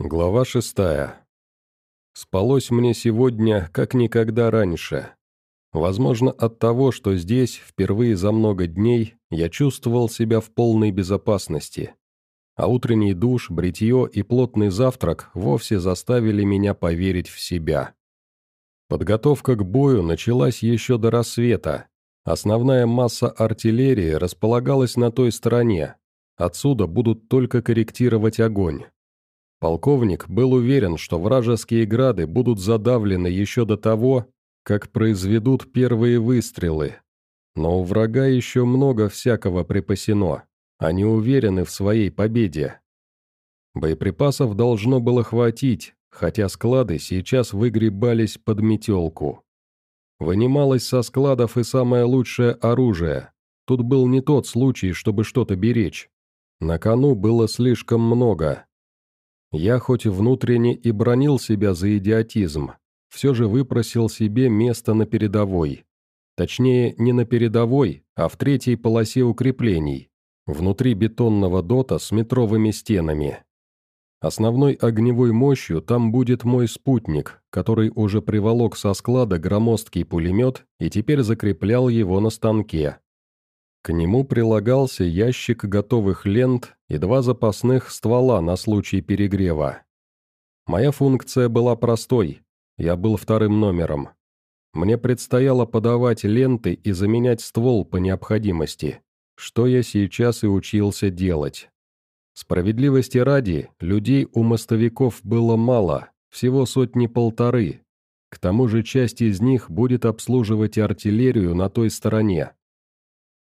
Глава шестая. Спалось мне сегодня, как никогда раньше. Возможно, от того, что здесь, впервые за много дней, я чувствовал себя в полной безопасности. А утренний душ, бритье и плотный завтрак вовсе заставили меня поверить в себя. Подготовка к бою началась еще до рассвета. Основная масса артиллерии располагалась на той стороне. Отсюда будут только корректировать огонь. Полковник был уверен, что вражеские грады будут задавлены еще до того, как произведут первые выстрелы. Но у врага еще много всякого припасено. Они уверены в своей победе. Боеприпасов должно было хватить, хотя склады сейчас выгребались под метелку. Вынималось со складов и самое лучшее оружие. Тут был не тот случай, чтобы что-то беречь. На кону было слишком много, я хоть внутренне и бронил себя за идиотизм, все же выпросил себе место на передовой. Точнее, не на передовой, а в третьей полосе укреплений, внутри бетонного дота с метровыми стенами. Основной огневой мощью там будет мой спутник, который уже приволок со склада громоздкий пулемет и теперь закреплял его на станке. К нему прилагался ящик готовых лент и два запасных ствола на случай перегрева. Моя функция была простой, я был вторым номером. Мне предстояло подавать ленты и заменять ствол по необходимости, что я сейчас и учился делать. Справедливости ради, людей у мостовиков было мало, всего сотни-полторы. К тому же часть из них будет обслуживать артиллерию на той стороне,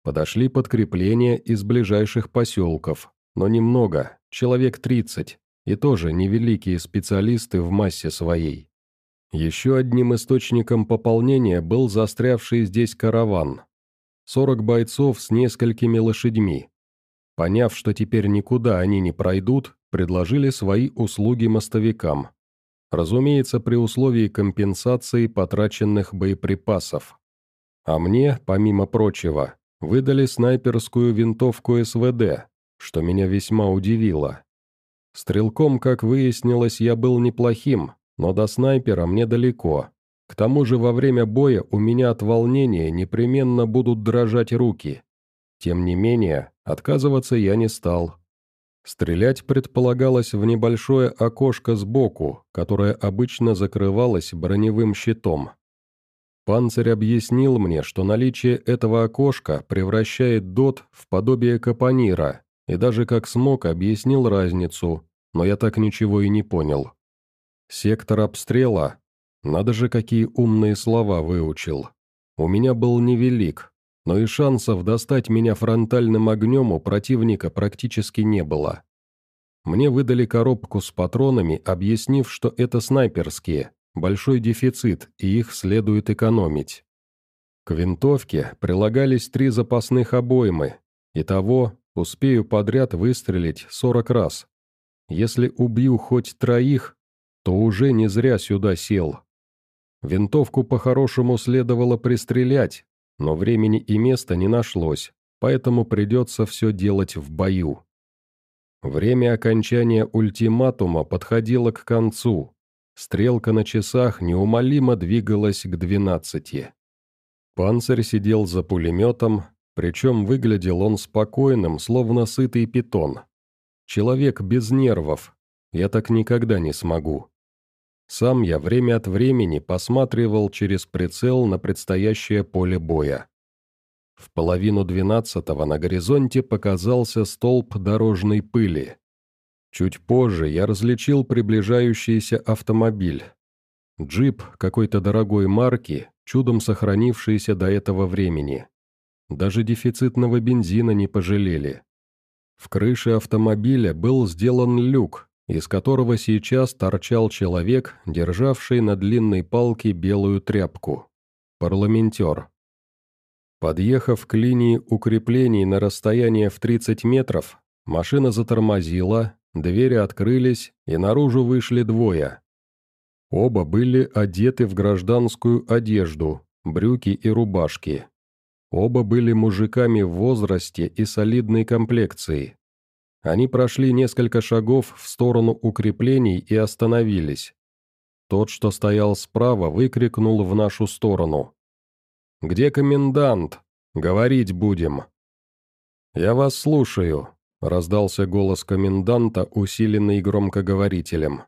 Подошли подкрепления из ближайших поселков, но немного, человек 30, и тоже невеликие специалисты в массе своей. Еще одним источником пополнения был застрявший здесь караван. 40 бойцов с несколькими лошадьми. Поняв, что теперь никуда они не пройдут, предложили свои услуги мостовикам. Разумеется, при условии компенсации потраченных боеприпасов. А мне, помимо прочего, выдали снайперскую винтовку СВД, что меня весьма удивило. Стрелком, как выяснилось, я был неплохим, но до снайпера мне далеко. К тому же во время боя у меня от волнения непременно будут дрожать руки. Тем не менее, отказываться я не стал. Стрелять предполагалось в небольшое окошко сбоку, которое обычно закрывалось броневым щитом. Панцирь объяснил мне, что наличие этого окошка превращает дот в подобие капонира, и даже как смог объяснил разницу, но я так ничего и не понял. Сектор обстрела? Надо же, какие умные слова выучил. У меня был невелик, но и шансов достать меня фронтальным огнем у противника практически не было. Мне выдали коробку с патронами, объяснив, что это снайперские, большой дефицит, и их следует экономить. К винтовке прилагались три запасных обоймы, и того успею подряд выстрелить 40 раз. Если убью хоть троих, то уже не зря сюда сел. Винтовку по-хорошему следовало пристрелять, но времени и места не нашлось, поэтому придется все делать в бою. Время окончания ультиматума подходило к концу, Стрелка на часах неумолимо двигалась к двенадцати. Панцирь сидел за пулеметом, причем выглядел он спокойным, словно сытый питон. Человек без нервов. Я так никогда не смогу. Сам я время от времени посматривал через прицел на предстоящее поле боя. В половину двенадцатого на горизонте показался столб дорожной пыли. Чуть позже я различил приближающийся автомобиль. Джип какой-то дорогой марки, чудом сохранившийся до этого времени. Даже дефицитного бензина не пожалели. В крыше автомобиля был сделан люк, из которого сейчас торчал человек, державший на длинной палке белую тряпку. Парламентер. Подъехав к линии укреплений на расстояние в 30 метров, машина затормозила, Двери открылись, и наружу вышли двое. Оба были одеты в гражданскую одежду, брюки и рубашки. Оба были мужиками в возрасте и солидной комплекции. Они прошли несколько шагов в сторону укреплений и остановились. Тот, что стоял справа, выкрикнул в нашу сторону. «Где комендант? Говорить будем!» «Я вас слушаю», — раздался голос коменданта, усиленный громкоговорителем.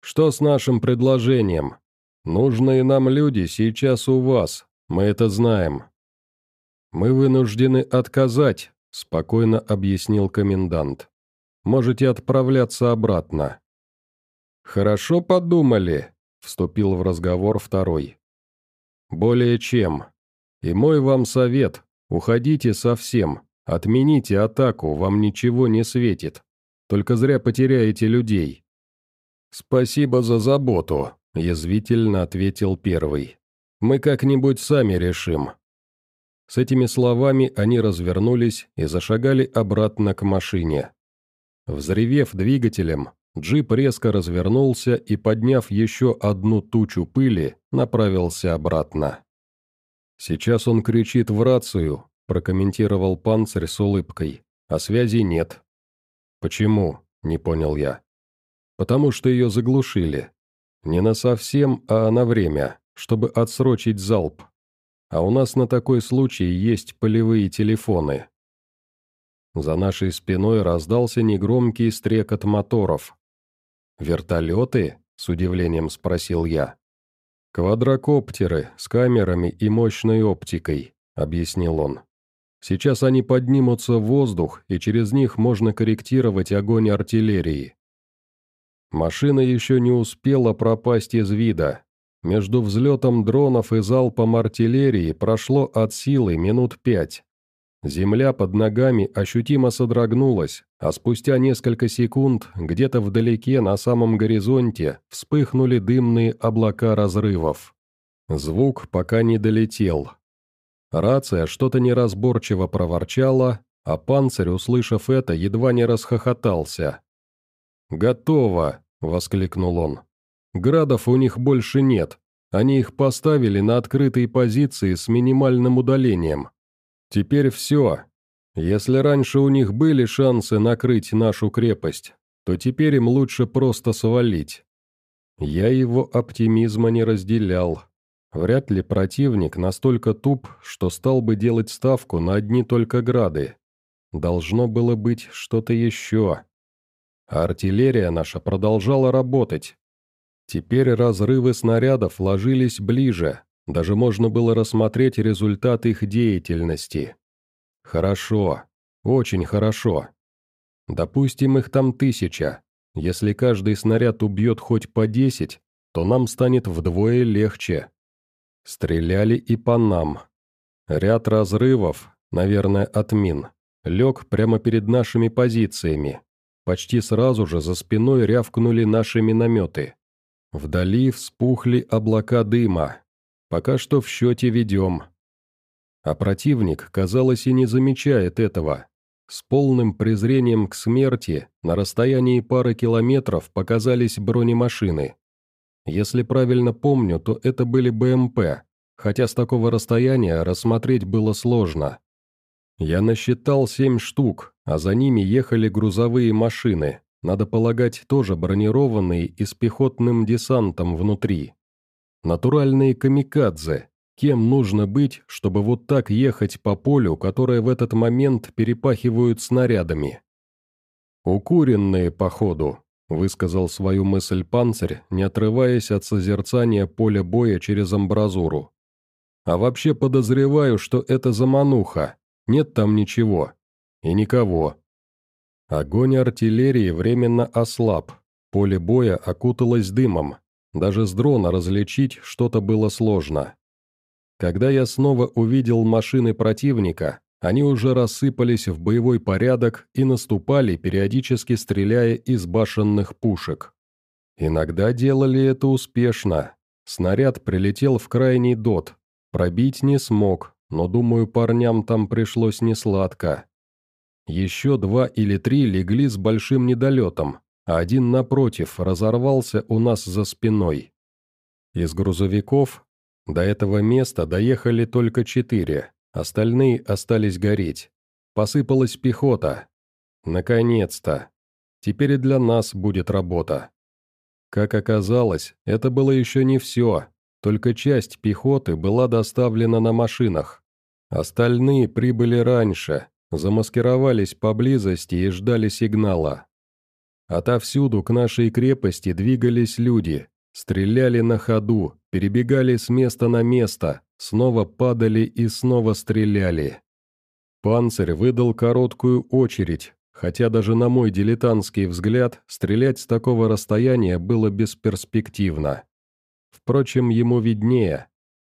«Что с нашим предложением? Нужные нам люди сейчас у вас, мы это знаем». «Мы вынуждены отказать», — спокойно объяснил комендант. «Можете отправляться обратно». «Хорошо подумали», — вступил в разговор второй. «Более чем. И мой вам совет, уходите совсем, отмените атаку, вам ничего не светит. Только зря потеряете людей». «Спасибо за заботу», — язвительно ответил первый. «Мы как-нибудь сами решим». С этими словами они развернулись и зашагали обратно к машине. Взревев двигателем, Джип резко развернулся и, подняв еще одну тучу пыли, направился обратно. «Сейчас он кричит в рацию», – прокомментировал панцирь с улыбкой, – «а связи нет». «Почему?» – не понял я. «Потому что ее заглушили. Не на совсем, а на время, чтобы отсрочить залп. А у нас на такой случай есть полевые телефоны». За нашей спиной раздался негромкий стрекот моторов, «Вертолеты?» – с удивлением спросил я. «Квадрокоптеры с камерами и мощной оптикой», – объяснил он. «Сейчас они поднимутся в воздух, и через них можно корректировать огонь артиллерии». Машина еще не успела пропасть из вида. Между взлетом дронов и залпом артиллерии прошло от силы минут пять. Земля под ногами ощутимо содрогнулась, а спустя несколько секунд где-то вдалеке на самом горизонте вспыхнули дымные облака разрывов. Звук пока не долетел. Рация что-то неразборчиво проворчала, а панцирь, услышав это, едва не расхохотался. «Готово!» — воскликнул он. «Градов у них больше нет. Они их поставили на открытые позиции с минимальным удалением. Теперь все. Если раньше у них были шансы накрыть нашу крепость, то теперь им лучше просто свалить. Я его оптимизма не разделял. Вряд ли противник настолько туп, что стал бы делать ставку на одни только грады. Должно было быть что-то еще. Артиллерия наша продолжала работать. Теперь разрывы снарядов ложились ближе, даже можно было рассмотреть результат их деятельности. Хорошо, очень хорошо. Допустим, их там тысяча. Если каждый снаряд убьет хоть по десять, то нам станет вдвое легче. Стреляли и по нам. Ряд разрывов, наверное, от мин, лег прямо перед нашими позициями. Почти сразу же за спиной рявкнули наши минометы. Вдали вспухли облака дыма, Пока что в счете ведем. А противник, казалось, и не замечает этого. С полным презрением к смерти на расстоянии пары километров показались бронемашины. Если правильно помню, то это были БМП, хотя с такого расстояния рассмотреть было сложно. Я насчитал семь штук, а за ними ехали грузовые машины, надо полагать, тоже бронированные и с пехотным десантом внутри. Натуральные камикадзе. Кем нужно быть, чтобы вот так ехать по полю, которое в этот момент перепахивают снарядами? «Укуренные, походу», — высказал свою мысль панцирь, не отрываясь от созерцания поля боя через амбразуру. «А вообще подозреваю, что это замануха. Нет там ничего. И никого». Огонь артиллерии временно ослаб. Поле боя окуталось дымом, даже с дрона различить что-то было сложно. Когда я снова увидел машины противника, они уже рассыпались в боевой порядок и наступали, периодически стреляя из башенных пушек. Иногда делали это успешно. Снаряд прилетел в крайний дот. Пробить не смог, но, думаю, парням там пришлось несладко. Еще два или три легли с большим недолетом, а один напротив разорвался у нас за спиной. Из грузовиков до этого места доехали только четыре, остальные остались гореть. Посыпалась пехота. Наконец-то! Теперь и для нас будет работа. Как оказалось, это было еще не все, только часть пехоты была доставлена на машинах. Остальные прибыли раньше, замаскировались поблизости и ждали сигнала. Отовсюду к нашей крепости двигались люди, стреляли на ходу, перебегали с места на место, снова падали и снова стреляли. Панцирь выдал короткую очередь, хотя даже на мой дилетантский взгляд стрелять с такого расстояния было бесперспективно. Впрочем, ему виднее.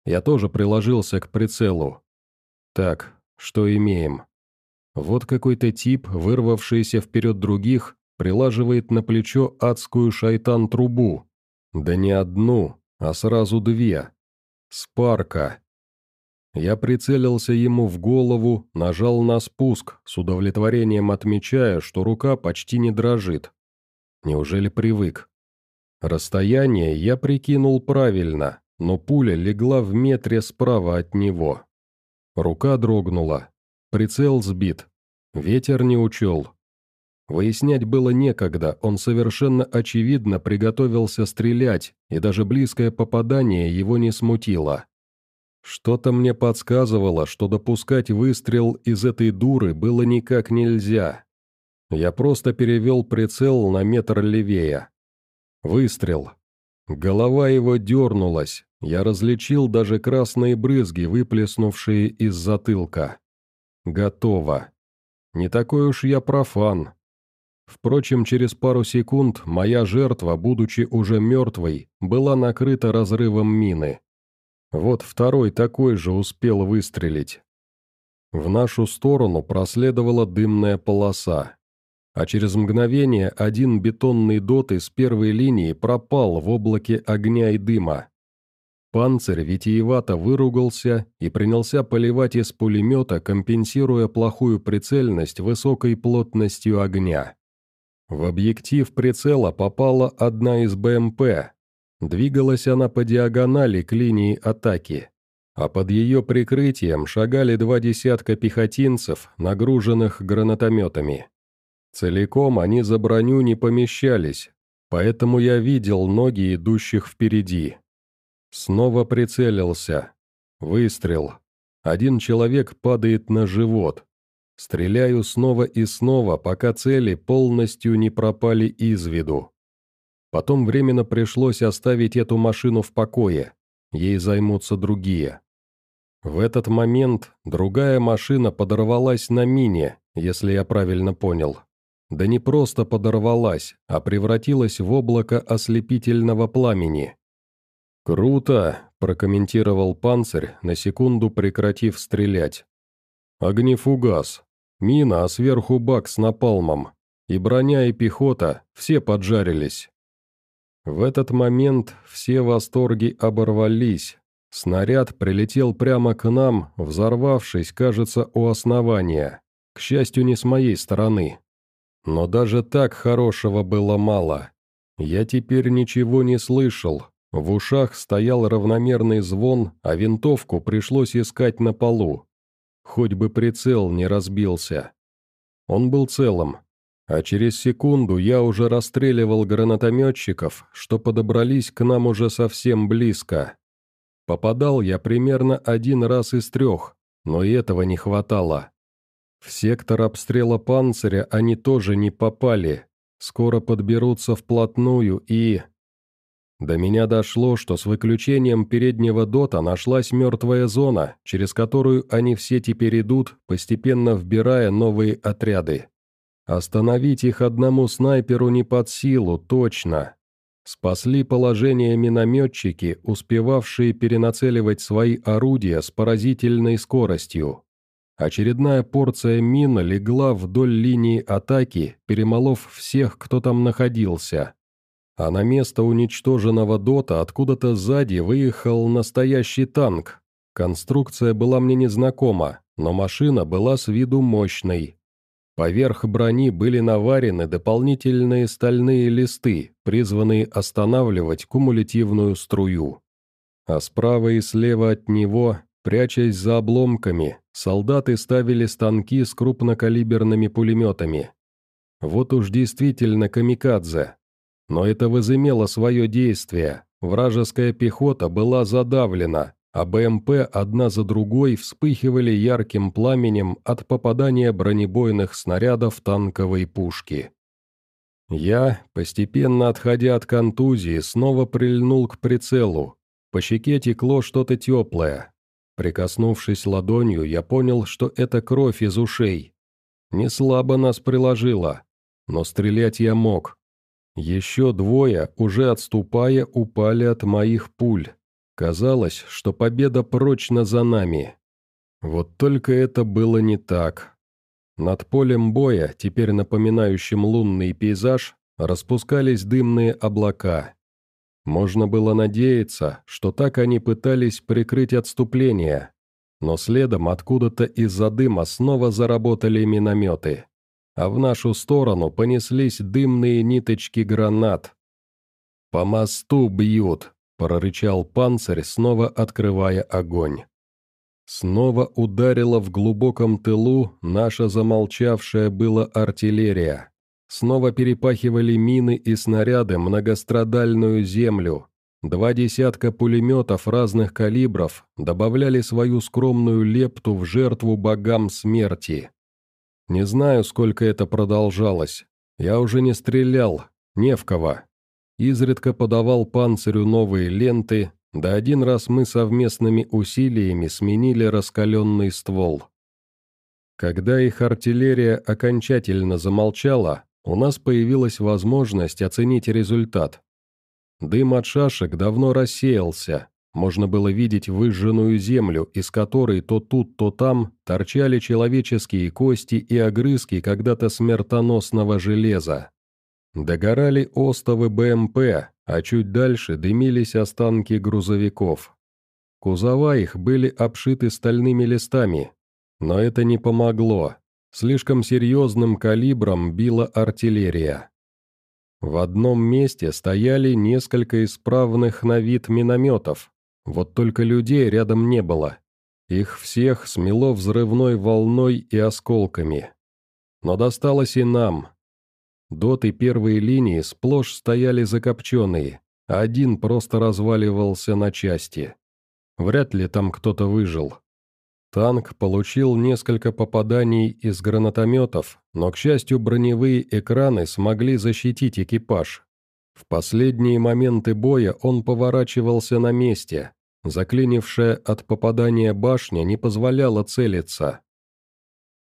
Я тоже приложился к прицелу. Так, что имеем? Вот какой-то тип, вырвавшийся вперед других, прилаживает на плечо адскую шайтан-трубу. Да не одну, а сразу две. Спарка. Я прицелился ему в голову, нажал на спуск, с удовлетворением отмечая, что рука почти не дрожит. Неужели привык? Расстояние я прикинул правильно, но пуля легла в метре справа от него. Рука дрогнула. Прицел сбит. Ветер не учел. Выяснять было некогда, он совершенно очевидно приготовился стрелять, и даже близкое попадание его не смутило. Что-то мне подсказывало, что допускать выстрел из этой дуры было никак нельзя. Я просто перевел прицел на метр левее. Выстрел. Голова его дернулась, я различил даже красные брызги, выплеснувшие из затылка. Готово. Не такой уж я профан. Впрочем, через пару секунд моя жертва, будучи уже мертвой, была накрыта разрывом мины. Вот второй такой же успел выстрелить. В нашу сторону проследовала дымная полоса. А через мгновение один бетонный дот из первой линии пропал в облаке огня и дыма. Панцирь витиевато выругался и принялся поливать из пулемета, компенсируя плохую прицельность высокой плотностью огня. В объектив прицела попала одна из БМП, Двигалась она по диагонали к линии атаки, а под ее прикрытием шагали два десятка пехотинцев, нагруженных гранатометами. Целиком они за броню не помещались, поэтому я видел ноги идущих впереди. Снова прицелился. Выстрел. Один человек падает на живот. Стреляю снова и снова, пока цели полностью не пропали из виду. Потом временно пришлось оставить эту машину в покое, ей займутся другие. В этот момент другая машина подорвалась на мине, если я правильно понял. Да не просто подорвалась, а превратилась в облако ослепительного пламени. «Круто!» – прокомментировал панцирь, на секунду прекратив стрелять. «Огнефугас. Мина, а сверху бак с напалмом. И броня, и пехота – все поджарились. В этот момент все восторги оборвались. Снаряд прилетел прямо к нам, взорвавшись, кажется, у основания. К счастью, не с моей стороны. Но даже так хорошего было мало. Я теперь ничего не слышал. В ушах стоял равномерный звон, а винтовку пришлось искать на полу. Хоть бы прицел не разбился. Он был целым, а через секунду я уже расстреливал гранатометчиков, что подобрались к нам уже совсем близко. Попадал я примерно один раз из трех, но и этого не хватало. В сектор обстрела панциря они тоже не попали, скоро подберутся вплотную и... До меня дошло, что с выключением переднего дота нашлась мертвая зона, через которую они все теперь идут, постепенно вбирая новые отряды. Остановить их одному снайперу не под силу, точно. Спасли положение минометчики, успевавшие перенацеливать свои орудия с поразительной скоростью. Очередная порция мин легла вдоль линии атаки, перемолов всех, кто там находился. А на место уничтоженного дота откуда-то сзади выехал настоящий танк. Конструкция была мне незнакома, но машина была с виду мощной, Поверх брони были наварены дополнительные стальные листы, призванные останавливать кумулятивную струю. А справа и слева от него, прячась за обломками, солдаты ставили станки с крупнокалиберными пулеметами. Вот уж действительно камикадзе. Но это возымело свое действие. Вражеская пехота была задавлена, а БМП одна за другой вспыхивали ярким пламенем от попадания бронебойных снарядов танковой пушки. Я, постепенно отходя от контузии, снова прильнул к прицелу. По щеке текло что-то теплое. Прикоснувшись ладонью, я понял, что это кровь из ушей. Не слабо нас приложило, но стрелять я мог. Еще двое, уже отступая, упали от моих пуль. Казалось, что победа прочно за нами. Вот только это было не так. Над полем боя, теперь напоминающим лунный пейзаж, распускались дымные облака. Можно было надеяться, что так они пытались прикрыть отступление, но следом откуда-то из-за дыма снова заработали минометы, а в нашу сторону понеслись дымные ниточки гранат. «По мосту бьют!» — прорычал панцирь, снова открывая огонь. Снова ударила в глубоком тылу наша замолчавшая была артиллерия. Снова перепахивали мины и снаряды многострадальную землю. Два десятка пулеметов разных калибров добавляли свою скромную лепту в жертву богам смерти. Не знаю, сколько это продолжалось. Я уже не стрелял, не в кого изредка подавал панцирю новые ленты, да один раз мы совместными усилиями сменили раскаленный ствол. Когда их артиллерия окончательно замолчала, у нас появилась возможность оценить результат. Дым от шашек давно рассеялся, можно было видеть выжженную землю, из которой то тут, то там торчали человеческие кости и огрызки когда-то смертоносного железа. Догорали остовы БМП, а чуть дальше дымились останки грузовиков. Кузова их были обшиты стальными листами, но это не помогло. Слишком серьезным калибром била артиллерия. В одном месте стояли несколько исправных на вид минометов, вот только людей рядом не было. Их всех смело взрывной волной и осколками. Но досталось и нам, Доты первой линии сплошь стояли закопченные, а один просто разваливался на части. Вряд ли там кто-то выжил. Танк получил несколько попаданий из гранатометов, но, к счастью, броневые экраны смогли защитить экипаж. В последние моменты боя он поворачивался на месте. Заклинившая от попадания башня не позволяла целиться.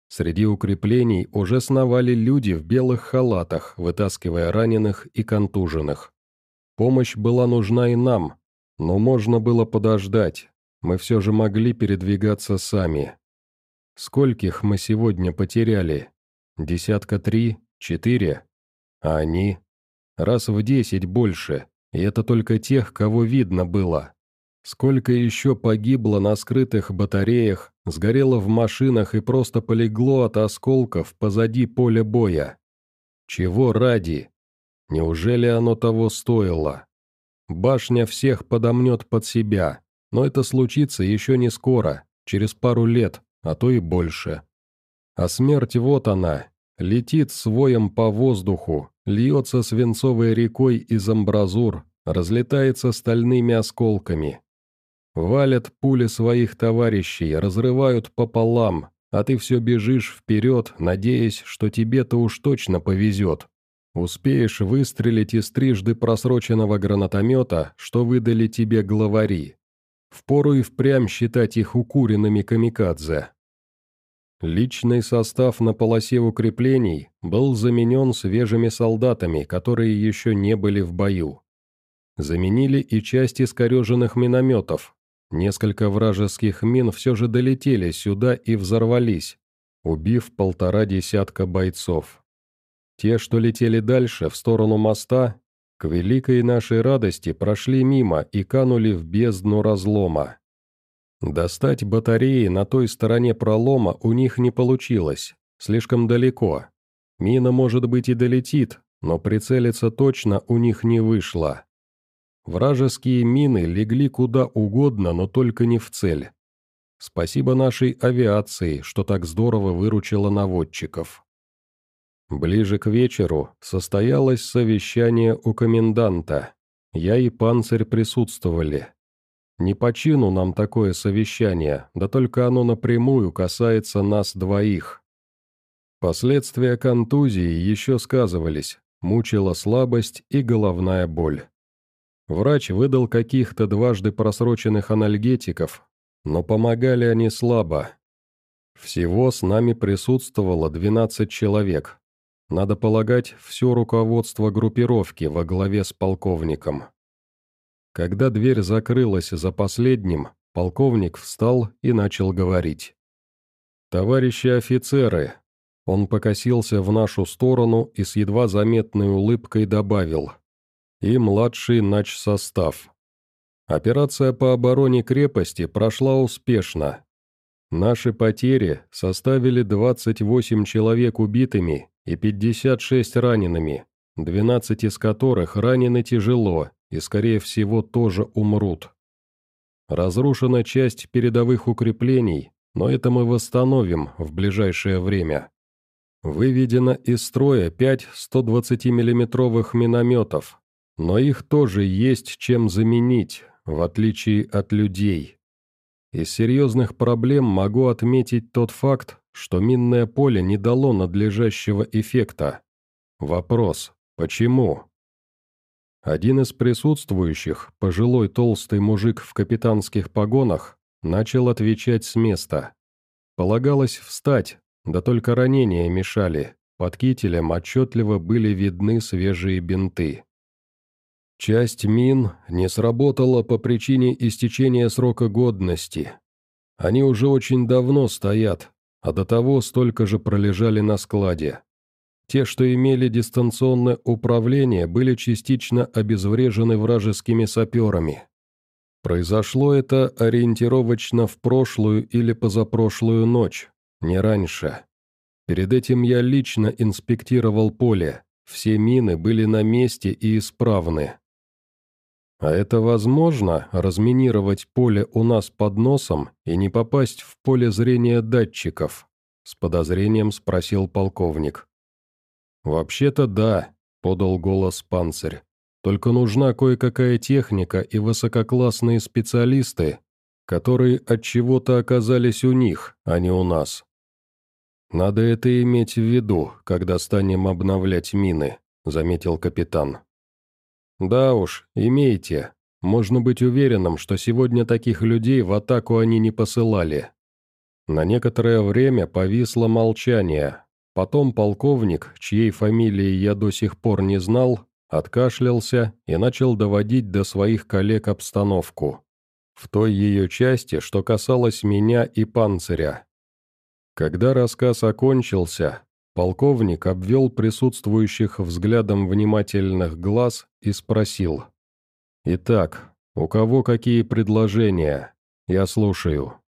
Среди укреплений уже сновали люди в белых халатах, вытаскивая раненых и контуженных. Помощь была нужна и нам, но можно было подождать, мы все же могли передвигаться сами. Скольких мы сегодня потеряли? Десятка три, четыре? А они? Раз в десять больше, и это только тех, кого видно было. Сколько еще погибло на скрытых батареях, сгорело в машинах и просто полегло от осколков позади поля боя. Чего ради? Неужели оно того стоило? Башня всех подомнет под себя, но это случится еще не скоро, через пару лет, а то и больше. А смерть вот она, летит своем по воздуху, льется свинцовой рекой из амбразур, разлетается стальными осколками, Валят пули своих товарищей, разрывают пополам, а ты все бежишь вперед, надеясь, что тебе-то уж точно повезет. Успеешь выстрелить из трижды просроченного гранатомета, что выдали тебе главари. Впору и впрямь считать их укуренными камикадзе. Личный состав на полосе укреплений был заменен свежими солдатами, которые еще не были в бою. Заменили и часть искореженных минометов, Несколько вражеских мин все же долетели сюда и взорвались, убив полтора десятка бойцов. Те, что летели дальше, в сторону моста, к великой нашей радости прошли мимо и канули в бездну разлома. Достать батареи на той стороне пролома у них не получилось, слишком далеко. Мина, может быть, и долетит, но прицелиться точно у них не вышло. Вражеские мины легли куда угодно, но только не в цель. Спасибо нашей авиации, что так здорово выручила наводчиков. Ближе к вечеру состоялось совещание у коменданта. Я и панцирь присутствовали. Не по чину нам такое совещание, да только оно напрямую касается нас двоих. Последствия контузии еще сказывались, мучила слабость и головная боль. Врач выдал каких-то дважды просроченных анальгетиков, но помогали они слабо. Всего с нами присутствовало 12 человек. Надо полагать, все руководство группировки во главе с полковником. Когда дверь закрылась за последним, полковник встал и начал говорить. «Товарищи офицеры!» Он покосился в нашу сторону и с едва заметной улыбкой добавил. «И младший нач-состав. Операция по обороне крепости прошла успешно. Наши потери составили 28 человек убитыми и 56 ранеными, 12 из которых ранены тяжело, и, скорее всего, тоже умрут. Разрушена часть передовых укреплений, но это мы восстановим в ближайшее время. Выведено из строя пять 120 миллиметровых минометов, но их тоже есть чем заменить, в отличие от людей. Из серьезных проблем могу отметить тот факт, что минное поле не дало надлежащего эффекта. Вопрос, почему? Один из присутствующих, пожилой толстый мужик в капитанских погонах, начал отвечать с места. Полагалось встать, да только ранения мешали, под кителем отчетливо были видны свежие бинты. Часть мин не сработала по причине истечения срока годности. Они уже очень давно стоят, а до того столько же пролежали на складе. Те, что имели дистанционное управление, были частично обезврежены вражескими саперами. Произошло это ориентировочно в прошлую или позапрошлую ночь, не раньше. Перед этим я лично инспектировал поле, все мины были на месте и исправны. А это возможно, разминировать поле у нас под носом и не попасть в поле зрения датчиков? С подозрением спросил полковник. «Вообще-то да», — подал голос панцирь. «Только нужна кое-какая техника и высококлассные специалисты, которые от чего-то оказались у них, а не у нас. Надо это иметь в виду, когда станем обновлять мины», — заметил капитан. «Да уж, имейте. Можно быть уверенным, что сегодня таких людей в атаку они не посылали». На некоторое время повисло молчание, Потом полковник, чьей фамилии я до сих пор не знал, откашлялся и начал доводить до своих коллег обстановку. В той ее части, что касалось меня и панциря. Когда рассказ окончился, полковник обвел присутствующих взглядом внимательных глаз и спросил. «Итак, у кого какие предложения? Я слушаю».